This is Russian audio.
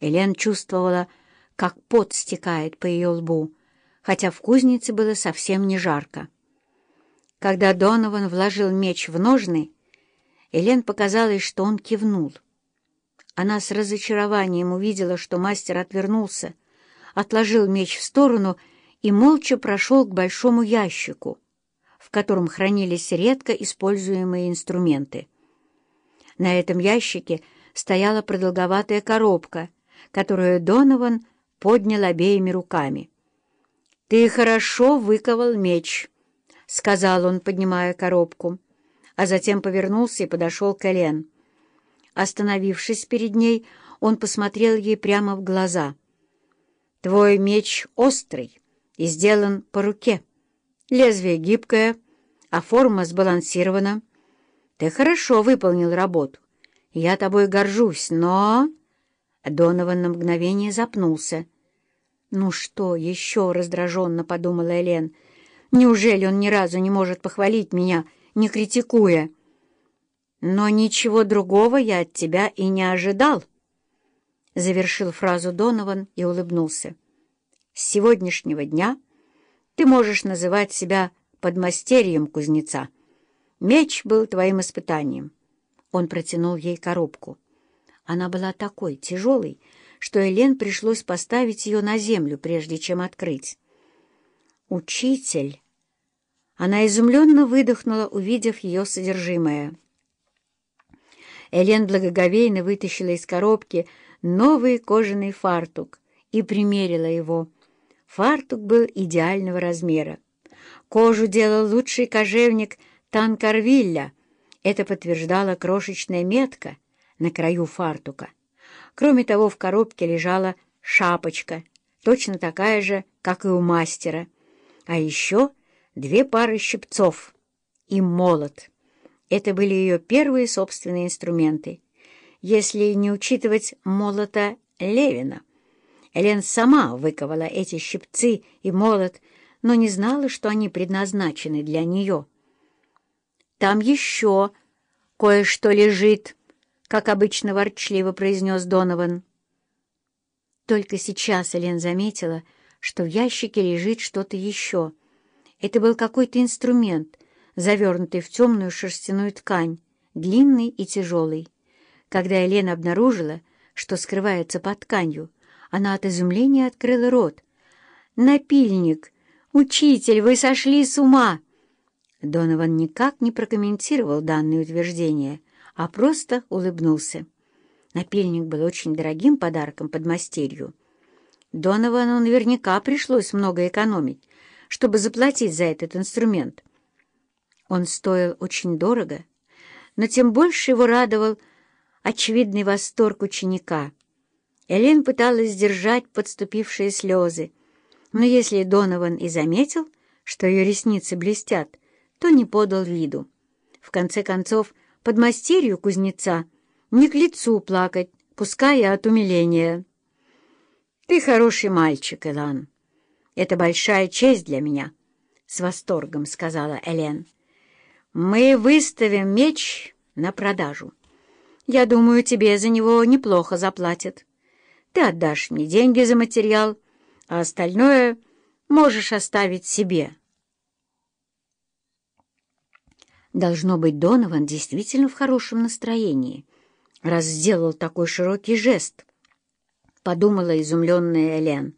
Элен чувствовала, как пот стекает по ее лбу, хотя в кузнице было совсем не жарко. Когда Донован вложил меч в ножны, Элен показалось, что он кивнул. Она с разочарованием увидела, что мастер отвернулся, отложил меч в сторону и молча прошел к большому ящику, в котором хранились редко используемые инструменты. На этом ящике стояла продолговатая коробка, которую Донован поднял обеими руками. «Ты хорошо выковал меч», — сказал он, поднимая коробку, а затем повернулся и подошел к Элен. Остановившись перед ней, он посмотрел ей прямо в глаза. «Твой меч острый и сделан по руке. Лезвие гибкое, а форма сбалансирована. Ты хорошо выполнил работу. Я тобой горжусь, но...» Донован на мгновение запнулся. «Ну что еще?» — раздраженно подумала Элен. «Неужели он ни разу не может похвалить меня, не критикуя?» «Но ничего другого я от тебя и не ожидал», — завершил фразу Донован и улыбнулся. «С сегодняшнего дня ты можешь называть себя подмастерьем кузнеца. Меч был твоим испытанием». Он протянул ей коробку. Она была такой тяжелой, что Элен пришлось поставить ее на землю, прежде чем открыть. «Учитель!» Она изумленно выдохнула, увидев ее содержимое. Элен благоговейно вытащила из коробки новый кожаный фартук и примерила его. Фартук был идеального размера. Кожу делал лучший кожевник Танкарвилля. Это подтверждала крошечная метка на краю фартука. Кроме того, в коробке лежала шапочка, точно такая же, как и у мастера. А еще две пары щипцов и молот. Это были ее первые собственные инструменты, если не учитывать молота Левина. Элен сама выковала эти щипцы и молот, но не знала, что они предназначены для нее. «Там еще кое-что лежит», — как обычно ворчливо произнес Донован. Только сейчас Элен заметила, что в ящике лежит что-то еще. Это был какой-то инструмент — завернутый в темную шерстяную ткань, длинный и тяжелый. Когда Елена обнаружила, что скрывается под тканью, она от изумления открыла рот. «Напильник! Учитель, вы сошли с ума!» Донован никак не прокомментировал данное утверждение, а просто улыбнулся. Напильник был очень дорогим подарком под мастерью. Доновану наверняка пришлось много экономить, чтобы заплатить за этот инструмент. Он стоил очень дорого, но тем больше его радовал очевидный восторг ученика. Элен пыталась сдержать подступившие слезы, но если Донован и заметил, что ее ресницы блестят, то не подал виду. В конце концов, подмастерью кузнеца не к лицу плакать, пускай и от умиления. «Ты хороший мальчик, Элан. Это большая честь для меня», — с восторгом сказала Элен. Мы выставим меч на продажу. Я думаю, тебе за него неплохо заплатят. Ты отдашь мне деньги за материал, а остальное можешь оставить себе. Должно быть, Донован действительно в хорошем настроении, раз сделал такой широкий жест, — подумала изумленная Элен.